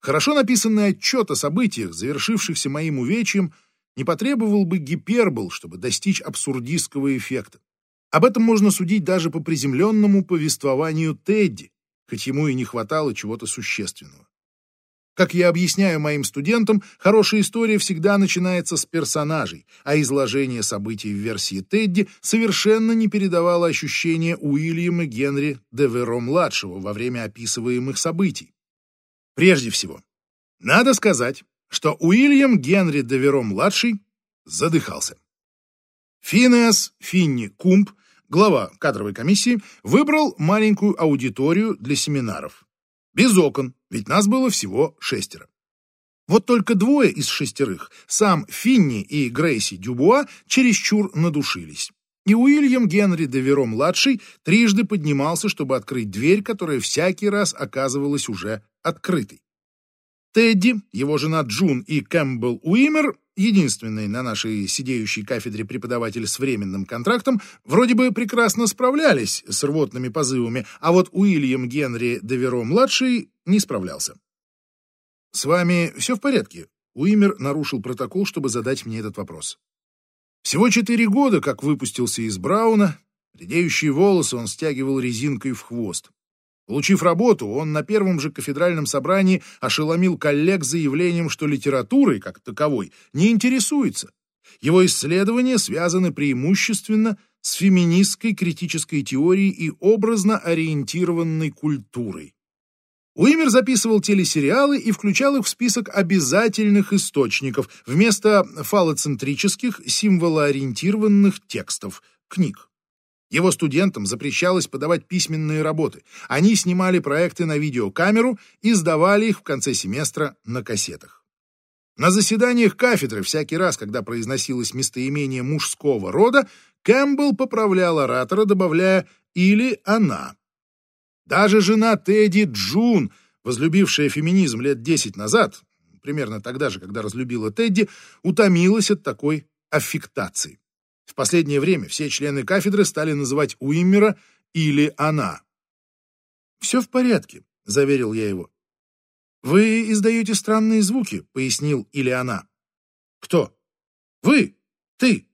Хорошо написанный отчет о событиях, завершившихся моим увечьем, не потребовал бы гипербол, чтобы достичь абсурдистского эффекта. Об этом можно судить даже по приземленному повествованию Тедди, хоть ему и не хватало чего-то существенного. Как я объясняю моим студентам, хорошая история всегда начинается с персонажей, а изложение событий в версии Тедди совершенно не передавало ощущения Уильяма Генри Деверо-младшего во время описываемых событий. Прежде всего, надо сказать, что Уильям Генри Деверо-младший задыхался. Финеас Финни Кумп, глава кадровой комиссии, выбрал маленькую аудиторию для семинаров. Без окон, ведь нас было всего шестеро. Вот только двое из шестерых, сам Финни и Грейси Дюбуа, чересчур надушились. И Уильям Генри де Веро-младший трижды поднимался, чтобы открыть дверь, которая всякий раз оказывалась уже открытой. Тедди, его жена Джун и Кэмпбелл Уимер единственный на нашей сидеющей кафедре преподаватель с временным контрактом, вроде бы прекрасно справлялись с рвотными позывами, а вот Уильям Генри Деверо-младший не справлялся. «С вами все в порядке?» Уимер нарушил протокол, чтобы задать мне этот вопрос. Всего четыре года, как выпустился из Брауна, редеющие волосы он стягивал резинкой в хвост. Получив работу, он на первом же кафедральном собрании ошеломил коллег заявлением, что литературой, как таковой, не интересуется. Его исследования связаны преимущественно с феминистской критической теорией и образно ориентированной культурой. Уимер записывал телесериалы и включал их в список обязательных источников вместо фалоцентрических, символоориентированных текстов, книг. Его студентам запрещалось подавать письменные работы. Они снимали проекты на видеокамеру и сдавали их в конце семестра на кассетах. На заседаниях кафедры всякий раз, когда произносилось местоимение мужского рода, Кэмпбелл поправлял оратора, добавляя «или она». Даже жена Тедди Джун, возлюбившая феминизм лет десять назад, примерно тогда же, когда разлюбила Тедди, утомилась от такой аффектации. В последнее время все члены кафедры стали называть Уиммера или она. «Все в порядке», — заверил я его. «Вы издаете странные звуки», — пояснил или она. «Кто?» «Вы! Ты!»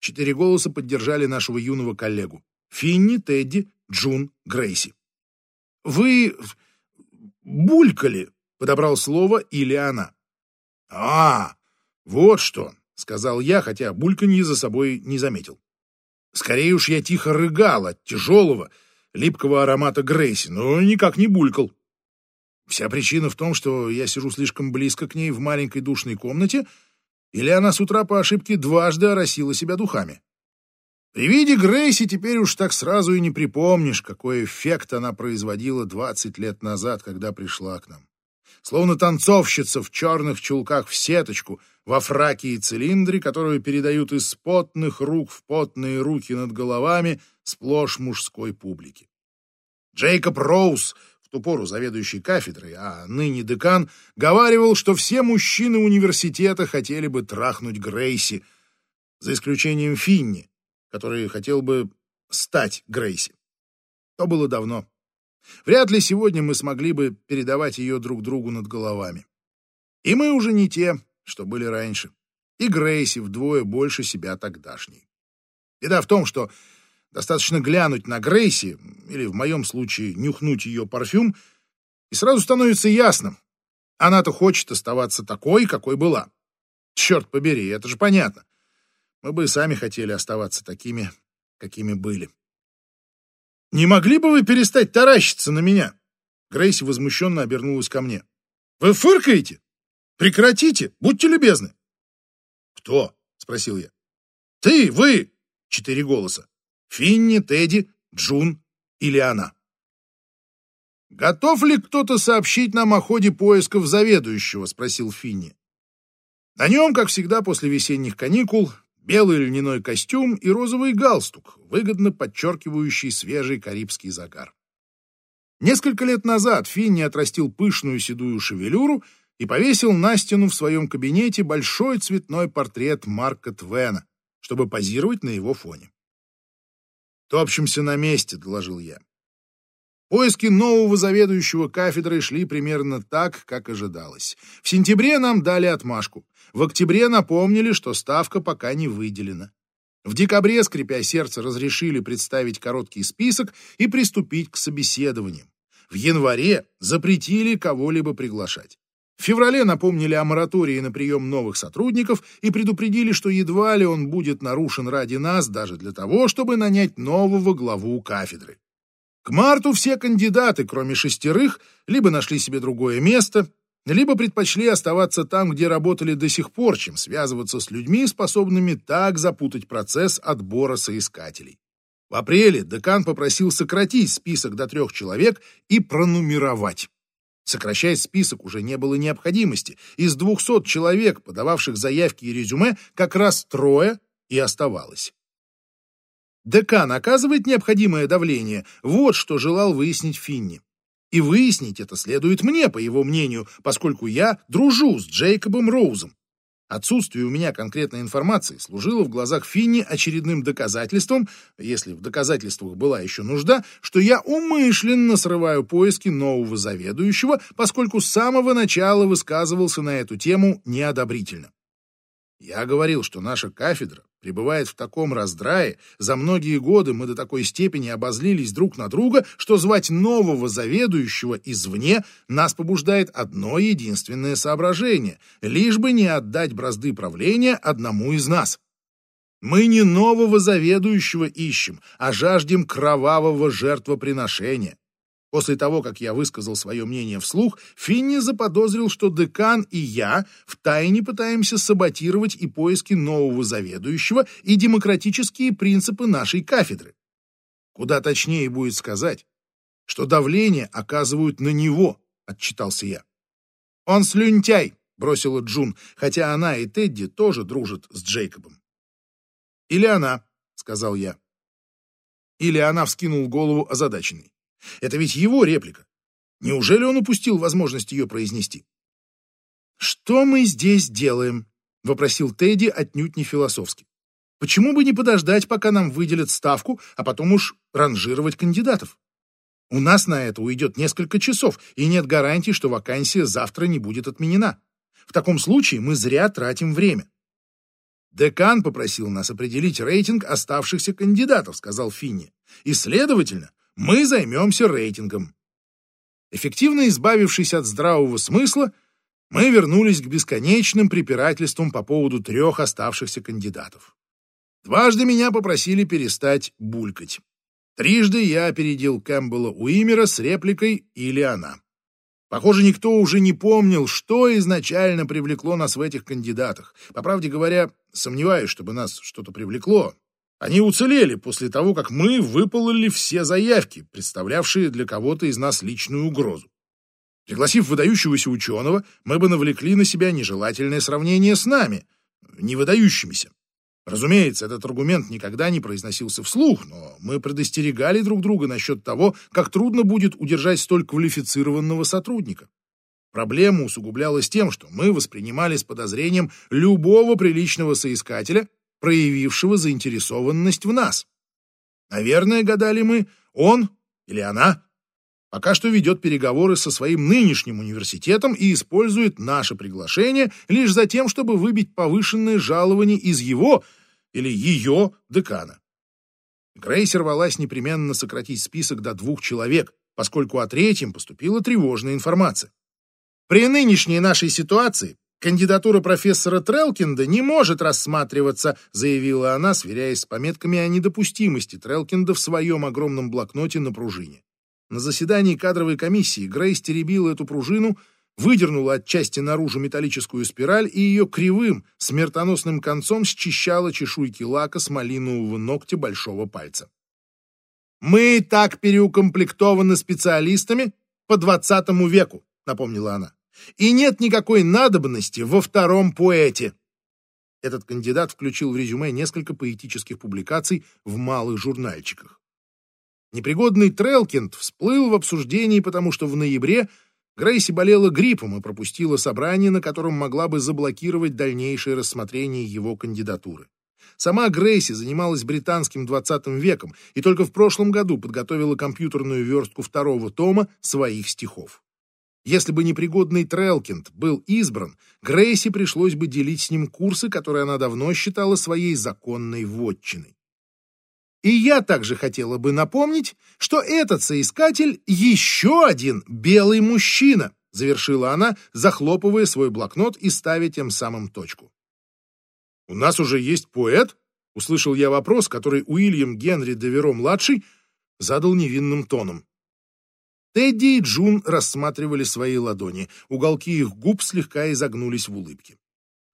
Четыре голоса поддержали нашего юного коллегу. Финни, Тедди, Джун, Грейси. Вы булькали, подобрал слово или она. А, вот что, сказал я, хотя бульканье за собой не заметил. Скорее уж я тихо рыгал от тяжелого, липкого аромата Грейси, но никак не булькал. Вся причина в том, что я сижу слишком близко к ней в маленькой душной комнате, или она с утра по ошибке дважды оросила себя духами. При виде Грейси теперь уж так сразу и не припомнишь, какой эффект она производила 20 лет назад, когда пришла к нам. Словно танцовщица в черных чулках в сеточку, во фраке и цилиндре, которую передают из потных рук в потные руки над головами сплошь мужской публики. Джейкоб Роуз, в ту пору заведующий кафедрой, а ныне декан, говаривал, что все мужчины университета хотели бы трахнуть Грейси, за исключением Финни, который хотел бы стать Грейси. То было давно. Вряд ли сегодня мы смогли бы передавать ее друг другу над головами. И мы уже не те, что были раньше. И Грейси вдвое больше себя тогдашней. Беда в том, что достаточно глянуть на Грейси, или в моем случае нюхнуть ее парфюм, и сразу становится ясным. Она-то хочет оставаться такой, какой была. Черт побери, это же понятно. Мы бы и сами хотели оставаться такими, какими были. «Не могли бы вы перестать таращиться на меня?» Грейси возмущенно обернулась ко мне. «Вы фыркаете? Прекратите, будьте любезны!» «Кто?» — спросил я. «Ты, вы!» — четыре голоса. Финни, Тедди, Джун или она. «Готов ли кто-то сообщить нам о ходе поисков заведующего?» — спросил Финни. На нем, как всегда после весенних каникул, белый льняной костюм и розовый галстук, выгодно подчеркивающий свежий карибский загар. Несколько лет назад Финни отрастил пышную седую шевелюру и повесил на стену в своем кабинете большой цветной портрет Марка Твена, чтобы позировать на его фоне. «Топчемся на месте», — доложил я. Поиски нового заведующего кафедрой шли примерно так, как ожидалось. В сентябре нам дали отмашку. В октябре напомнили, что ставка пока не выделена. В декабре, скрипя сердце, разрешили представить короткий список и приступить к собеседованиям. В январе запретили кого-либо приглашать. В феврале напомнили о моратории на прием новых сотрудников и предупредили, что едва ли он будет нарушен ради нас, даже для того, чтобы нанять нового главу кафедры. К марту все кандидаты, кроме шестерых, либо нашли себе другое место, либо предпочли оставаться там, где работали до сих пор, чем связываться с людьми, способными так запутать процесс отбора соискателей. В апреле декан попросил сократить список до трех человек и пронумеровать. Сокращать список уже не было необходимости. Из 200 человек, подававших заявки и резюме, как раз трое и оставалось. Декан оказывает необходимое давление. Вот что желал выяснить Финни. И выяснить это следует мне, по его мнению, поскольку я дружу с Джейкобом Роузом. Отсутствие у меня конкретной информации служило в глазах Финни очередным доказательством, если в доказательствах была еще нужда, что я умышленно срываю поиски нового заведующего, поскольку с самого начала высказывался на эту тему неодобрительно. Я говорил, что наша кафедра пребывает в таком раздрае, за многие годы мы до такой степени обозлились друг на друга, что звать нового заведующего извне нас побуждает одно единственное соображение, лишь бы не отдать бразды правления одному из нас. Мы не нового заведующего ищем, а жаждем кровавого жертвоприношения. После того, как я высказал свое мнение вслух, Финни заподозрил, что декан и я втайне пытаемся саботировать и поиски нового заведующего, и демократические принципы нашей кафедры. Куда точнее будет сказать, что давление оказывают на него, отчитался я. Он слюнтяй, бросила Джун, хотя она и Тедди тоже дружат с Джейкобом. Или она, сказал я. Или она вскинул голову озадаченный. Это ведь его реплика. Неужели он упустил возможность ее произнести? «Что мы здесь делаем?» — вопросил Тедди отнюдь не философски. «Почему бы не подождать, пока нам выделят ставку, а потом уж ранжировать кандидатов? У нас на это уйдет несколько часов, и нет гарантии, что вакансия завтра не будет отменена. В таком случае мы зря тратим время». «Декан попросил нас определить рейтинг оставшихся кандидатов», — сказал Финни. «И, следовательно, мы займемся рейтингом. Эффективно избавившись от здравого смысла, мы вернулись к бесконечным препирательствам по поводу трех оставшихся кандидатов. Дважды меня попросили перестать булькать. Трижды я опередил Кэмпбелла Уимера с репликой «или она». Похоже, никто уже не помнил, что изначально привлекло нас в этих кандидатах. По правде говоря, сомневаюсь, чтобы нас что-то привлекло. Они уцелели после того, как мы выполнили все заявки, представлявшие для кого-то из нас личную угрозу. Пригласив выдающегося ученого, мы бы навлекли на себя нежелательное сравнение с нами, не выдающимися. Разумеется, этот аргумент никогда не произносился вслух, но мы предостерегали друг друга насчет того, как трудно будет удержать столь квалифицированного сотрудника. Проблема усугублялась тем, что мы воспринимали с подозрением любого приличного соискателя проявившего заинтересованность в нас. Наверное, гадали мы, он или она пока что ведет переговоры со своим нынешним университетом и использует наше приглашение лишь за тем, чтобы выбить повышенное жалование из его или ее декана. Грейс рвалась непременно сократить список до двух человек, поскольку о третьем поступила тревожная информация. При нынешней нашей ситуации Кандидатура профессора Трелкинда не может рассматриваться, заявила она, сверяясь с пометками о недопустимости Трелкинда в своем огромном блокноте на пружине. На заседании кадровой комиссии Грейс теребила эту пружину, выдернула от части наружу металлическую спираль и ее кривым, смертоносным концом счищала чешуйки лака с малинового ногтя большого пальца. «Мы так переукомплектованы специалистами по двадцатому веку», — напомнила она и нет никакой надобности во втором поэте. Этот кандидат включил в резюме несколько поэтических публикаций в малых журнальчиках. Непригодный Трелкинд всплыл в обсуждении, потому что в ноябре Грейси болела гриппом и пропустила собрание, на котором могла бы заблокировать дальнейшее рассмотрение его кандидатуры. Сама Грейси занималась британским 20 веком и только в прошлом году подготовила компьютерную верстку второго тома своих стихов. Если бы непригодный Трелкинд был избран, Грейси пришлось бы делить с ним курсы, которые она давно считала своей законной вотчиной. И я также хотела бы напомнить, что этот соискатель еще один белый мужчина, завершила она, захлопывая свой блокнот и ставя тем самым точку. «У нас уже есть поэт?» — услышал я вопрос, который Уильям Генри Деверо-младший задал невинным тоном. Тедди и Джун рассматривали свои ладони, уголки их губ слегка изогнулись в улыбке.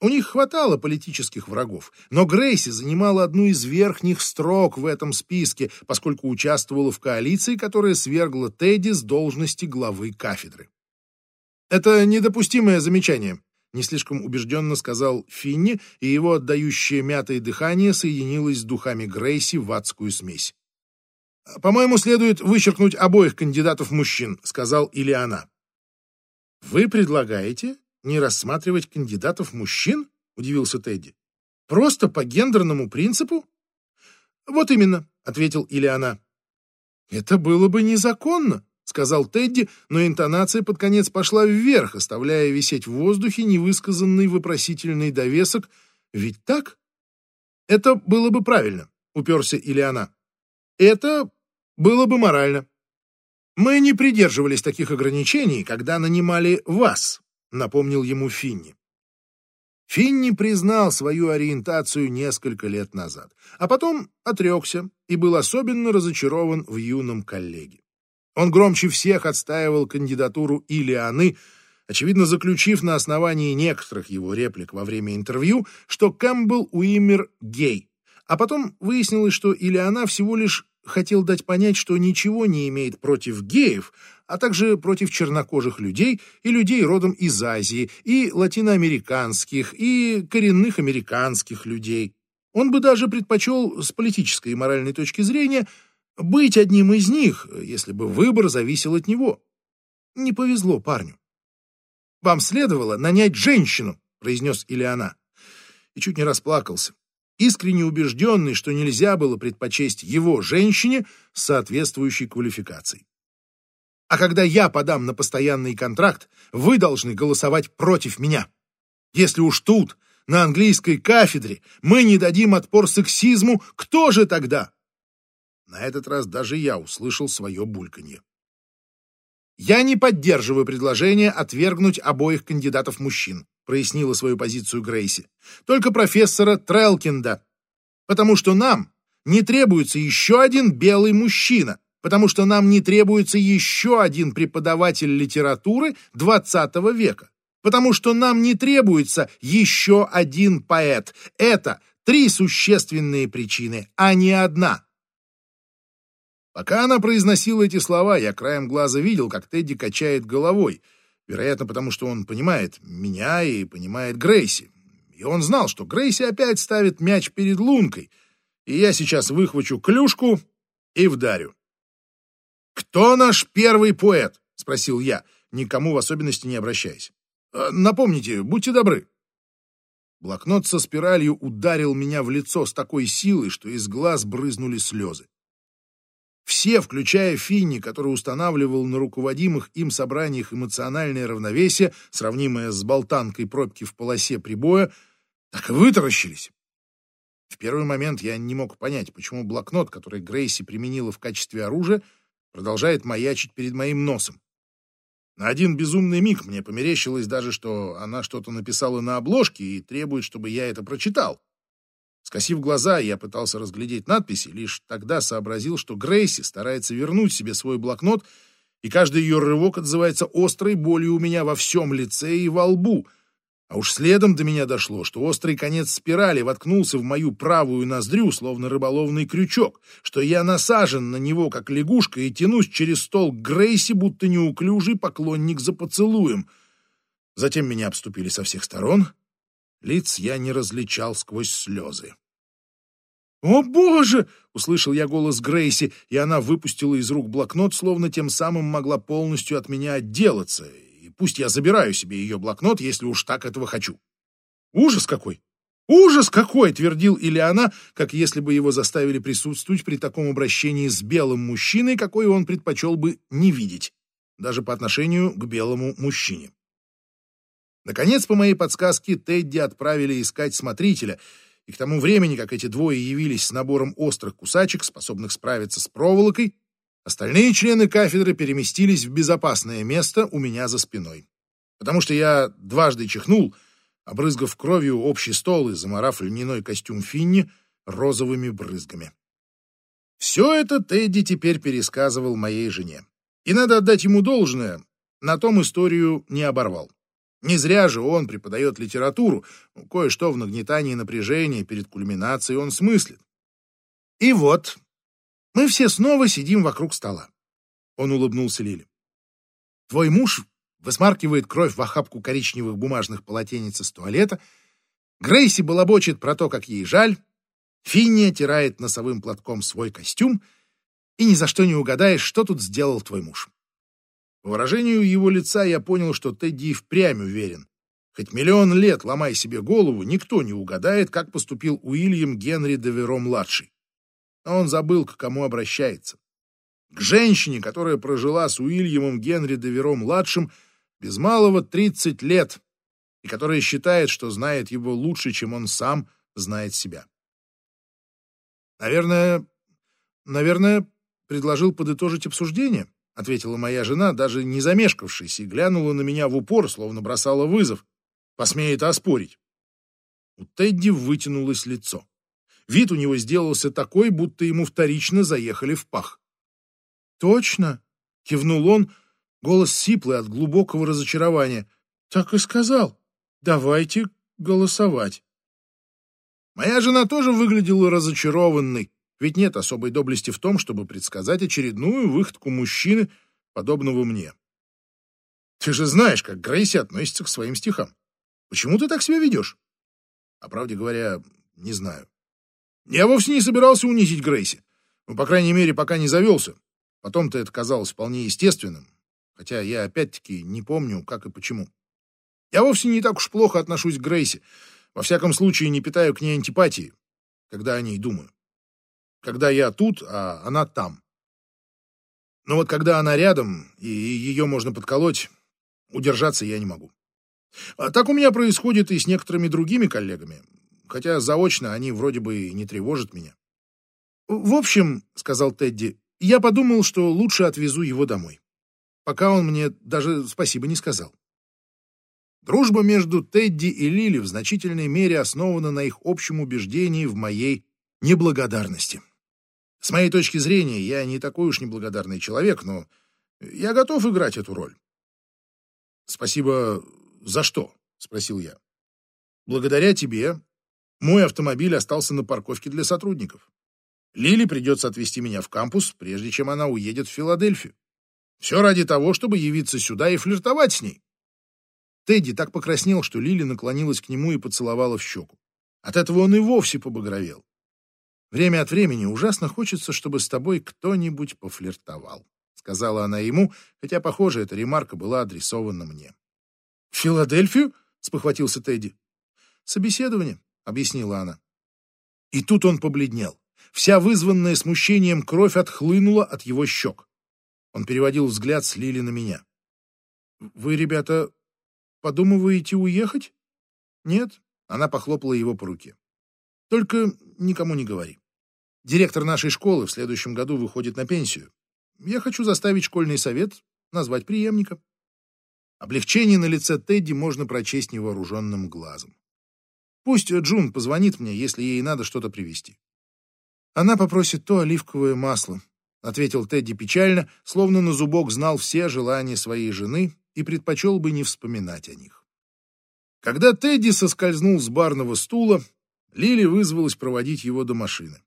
У них хватало политических врагов, но Грейси занимала одну из верхних строк в этом списке, поскольку участвовала в коалиции, которая свергла Тедди с должности главы кафедры. «Это недопустимое замечание», — не слишком убежденно сказал Финни, и его отдающее мятое дыхание соединилось с духами Грейси в адскую смесь. «По-моему, следует вычеркнуть обоих кандидатов мужчин», — сказал Илиана. «Вы предлагаете не рассматривать кандидатов мужчин?» — удивился Тедди. «Просто по гендерному принципу?» «Вот именно», — ответил Илиана. «Это было бы незаконно», — сказал Тедди, но интонация под конец пошла вверх, оставляя висеть в воздухе невысказанный вопросительный довесок. «Ведь так?» Это было бы правильно, уперся Ильяна. Это было бы морально. Мы не придерживались таких ограничений, когда нанимали вас, напомнил ему Финни. Финни признал свою ориентацию несколько лет назад, а потом отрекся и был особенно разочарован в юном коллеге. Он громче всех отстаивал кандидатуру Илианы, очевидно заключив на основании некоторых его реплик во время интервью, что Кэмпбелл Уимер гей, а потом выяснилось, что Илиана всего лишь хотел дать понять, что ничего не имеет против геев, а также против чернокожих людей и людей родом из Азии, и латиноамериканских, и коренных американских людей. Он бы даже предпочел с политической и моральной точки зрения быть одним из них, если бы выбор зависел от него. Не повезло парню. «Вам следовало нанять женщину», — произнес Илиана. И чуть не расплакался, искренне убежденный, что нельзя было предпочесть его женщине с соответствующей квалификацией. А когда я подам на постоянный контракт, вы должны голосовать против меня. Если уж тут, на английской кафедре, мы не дадим отпор сексизму, кто же тогда? На этот раз даже я услышал свое бульканье. Я не поддерживаю предложение отвергнуть обоих кандидатов мужчин, прояснила свою позицию Грейси. Только профессора Трелкинда. Потому что нам не требуется еще один белый мужчина, потому что нам не требуется еще один преподаватель литературы XX века, потому что нам не требуется еще один поэт. Это три существенные причины, а не одна. Пока она произносила эти слова, я краем глаза видел, как Тедди качает головой, вероятно, потому что он понимает меня и понимает Грейси. И он знал, что Грейси опять ставит мяч перед лункой, и я сейчас выхвачу клюшку и вдарю. «Кто наш первый поэт?» — спросил я, никому в особенности не обращаясь. «Э, «Напомните, будьте добры». Блокнот со спиралью ударил меня в лицо с такой силой, что из глаз брызнули слезы. Все, включая Финни, который устанавливал на руководимых им собраниях эмоциональное равновесие, сравнимое с болтанкой пробки в полосе прибоя, так и вытаращились. В первый момент я не мог понять, почему блокнот, который Грейси применила в качестве оружия, продолжает маячить перед моим носом. На один безумный миг мне померещилось даже, что она что-то написала на обложке и требует, чтобы я это прочитал. Скосив глаза, я пытался разглядеть надписи, лишь тогда сообразил, что Грейси старается вернуть себе свой блокнот, и каждый ее рывок отзывается острой болью у меня во всем лице и во лбу — а уж следом до меня дошло, что острый конец спирали воткнулся в мою правую ноздрю, словно рыболовный крючок, что я насажен на него, как лягушка, и тянусь через стол к Грейси, будто неуклюжий поклонник за поцелуем. Затем меня обступили со всех сторон. Лиц я не различал сквозь слезы. «О, Боже!» — услышал я голос Грейси, и она выпустила из рук блокнот, словно тем самым могла полностью от меня отделаться, пусть я забираю себе ее блокнот, если уж так этого хочу. Ужас какой! Ужас какой! твердил Ильяна, как если бы его заставили присутствовать при таком обращении с белым мужчиной, какой он предпочел бы не видеть, даже по отношению к белому мужчине. Наконец, по моей подсказке, Тедди отправили искать смотрителя, и к тому времени, как эти двое явились с набором острых кусачек, способных справиться с проволокой, Остальные члены кафедры переместились в безопасное место у меня за спиной. Потому что я дважды чихнул, обрызгав кровью общий стол и заморав льняной костюм Финни розовыми брызгами. Все это Тедди теперь пересказывал моей жене. И надо отдать ему должное, на том историю не оборвал. Не зря же он преподает литературу, кое-что в нагнетании напряжения перед кульминацией он смыслит. И вот мы все снова сидим вокруг стола. Он улыбнулся Лиле. Твой муж высмаркивает кровь в охапку коричневых бумажных полотенец из туалета. Грейси балабочет про то, как ей жаль. Финни оттирает носовым платком свой костюм. И ни за что не угадаешь, что тут сделал твой муж. По выражению его лица я понял, что Тедди впрямь уверен. Хоть миллион лет ломай себе голову, никто не угадает, как поступил Уильям Генри Деверо-младший а он забыл, к кому обращается. К женщине, которая прожила с Уильямом Генри Деверо-младшим без малого 30 лет и которая считает, что знает его лучше, чем он сам знает себя. Наверное, наверное, предложил подытожить обсуждение, ответила моя жена, даже не замешкавшись, и глянула на меня в упор, словно бросала вызов. Посмеет оспорить. У Тедди вытянулось лицо. Вид у него сделался такой, будто ему вторично заехали в пах. «Точно!» — кивнул он, голос сиплый от глубокого разочарования. «Так и сказал. Давайте голосовать». Моя жена тоже выглядела разочарованной, ведь нет особой доблести в том, чтобы предсказать очередную выходку мужчины, подобного мне. Ты же знаешь, как Грейси относится к своим стихам. Почему ты так себя ведешь? А правде говоря, не знаю. Я вовсе не собирался унизить Грейси. Ну, по крайней мере, пока не завелся. Потом-то это казалось вполне естественным. Хотя я опять-таки не помню, как и почему. Я вовсе не так уж плохо отношусь к Грейси. Во всяком случае, не питаю к ней антипатии, когда о ней думаю. Когда я тут, а она там. Но вот когда она рядом, и ее можно подколоть, удержаться я не могу. А так у меня происходит и с некоторыми другими коллегами, хотя заочно они вроде бы не тревожат меня. «В общем, — сказал Тедди, — я подумал, что лучше отвезу его домой. Пока он мне даже спасибо не сказал. Дружба между Тедди и Лили в значительной мере основана на их общем убеждении в моей неблагодарности. С моей точки зрения, я не такой уж неблагодарный человек, но я готов играть эту роль. «Спасибо за что?» — спросил я. «Благодаря тебе мой автомобиль остался на парковке для сотрудников. Лили придется отвезти меня в кампус, прежде чем она уедет в Филадельфию. Все ради того, чтобы явиться сюда и флиртовать с ней. Тедди так покраснел, что Лили наклонилась к нему и поцеловала в щеку. От этого он и вовсе побагровел. Время от времени ужасно хочется, чтобы с тобой кто-нибудь пофлиртовал, сказала она ему, хотя, похоже, эта ремарка была адресована мне. В Филадельфию? спохватился Тедди. Собеседование, объяснила она. И тут он побледнел. Вся вызванная смущением кровь отхлынула от его щек. Он переводил взгляд с Лили на меня. «Вы, ребята, Подумываете уехать? Нет? Она похлопала его по руке. Только никому не говори. Директор нашей школы в следующем году выходит на пенсию. Я хочу заставить школьный совет назвать преемника. Облегчение на лице Тедди можно прочесть невооруженным глазом. Пусть Джун позвонит мне, если ей надо что-то привезти. Она попросит то оливковое масло, ответил Тедди печально, словно на зубок знал все желания своей жены и предпочел бы не вспоминать о них. Когда Тедди соскользнул с барного стула, Лили вызвалась проводить его до машины,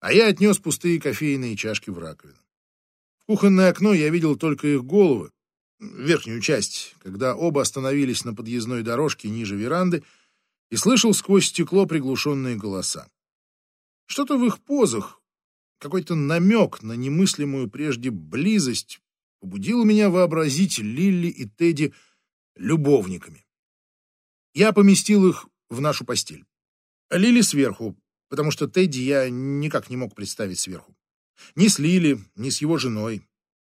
а я отнес пустые кофейные чашки в раковину. В кухонное окно я видел только их головы, верхнюю часть, когда оба остановились на подъездной дорожке ниже веранды, и слышал сквозь стекло приглушенные голоса. Что-то в их позах, какой-то намек на немыслимую прежде близость побудило меня вообразить Лилли и Тедди любовниками. Я поместил их в нашу постель. Лили сверху, потому что Тедди я никак не мог представить сверху. Ни с Лили, ни с его женой,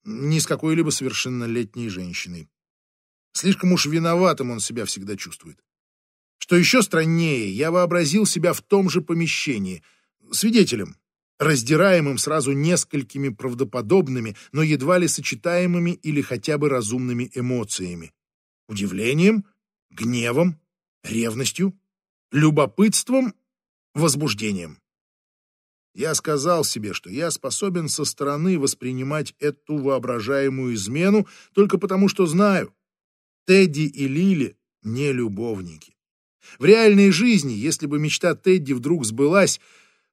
ни с какой-либо совершеннолетней женщиной. Слишком уж виноватым он себя всегда чувствует. Что еще страннее, я вообразил себя в том же помещении, свидетелем, раздираемым сразу несколькими правдоподобными, но едва ли сочетаемыми или хотя бы разумными эмоциями. Удивлением, гневом, ревностью, любопытством, возбуждением. Я сказал себе, что я способен со стороны воспринимать эту воображаемую измену только потому, что знаю. Тедди и Лили не любовники. В реальной жизни, если бы мечта Тедди вдруг сбылась,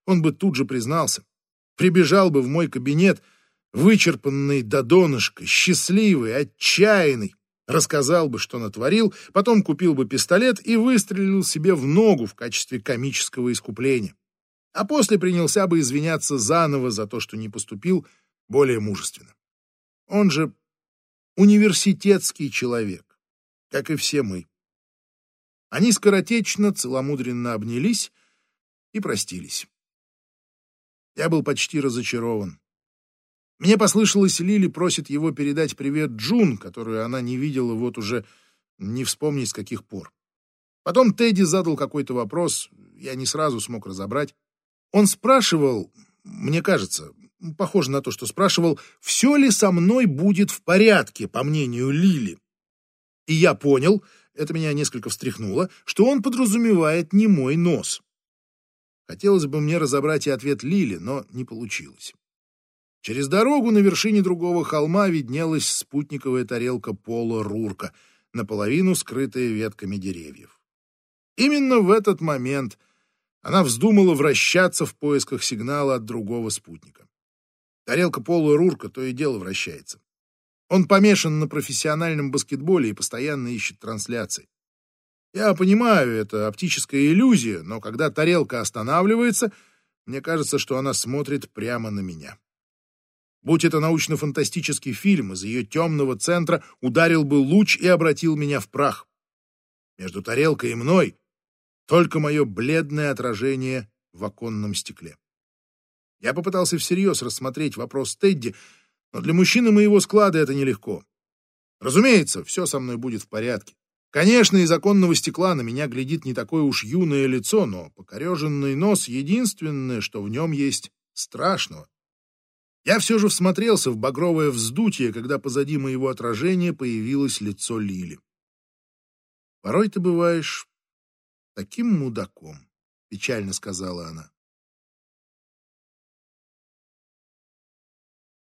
он бы тут же признался. Прибежал бы в мой кабинет, вычерпанный до донышка, счастливый, отчаянный, рассказал бы, что натворил, потом купил бы пистолет и выстрелил себе в ногу в качестве комического искупления. А после принялся бы извиняться заново за то, что не поступил более мужественно. Он же университетский человек, как и все мы. Они скоротечно, целомудренно обнялись и простились. Я был почти разочарован. Мне послышалось, Лили просит его передать привет Джун, которую она не видела вот уже не вспомнить с каких пор. Потом Тедди задал какой-то вопрос, я не сразу смог разобрать. Он спрашивал, мне кажется, похоже на то, что спрашивал, все ли со мной будет в порядке, по мнению Лили. И я понял, это меня несколько встряхнуло, что он подразумевает не мой нос. Хотелось бы мне разобрать и ответ Лили, но не получилось. Через дорогу на вершине другого холма виднелась спутниковая тарелка Пола Рурка, наполовину скрытая ветками деревьев. Именно в этот момент она вздумала вращаться в поисках сигнала от другого спутника. Тарелка Пола Рурка то и дело вращается. Он помешан на профессиональном баскетболе и постоянно ищет трансляции. Я понимаю, это оптическая иллюзия, но когда тарелка останавливается, мне кажется, что она смотрит прямо на меня. Будь это научно-фантастический фильм, из ее темного центра ударил бы луч и обратил меня в прах. Между тарелкой и мной только мое бледное отражение в оконном стекле. Я попытался всерьез рассмотреть вопрос Тедди, но для мужчины моего склада это нелегко. Разумеется, все со мной будет в порядке. Конечно, из оконного стекла на меня глядит не такое уж юное лицо, но покореженный нос — единственное, что в нем есть страшного. Я все же всмотрелся в багровое вздутие, когда позади моего отражения появилось лицо Лили. «Порой ты бываешь таким мудаком», — печально сказала она.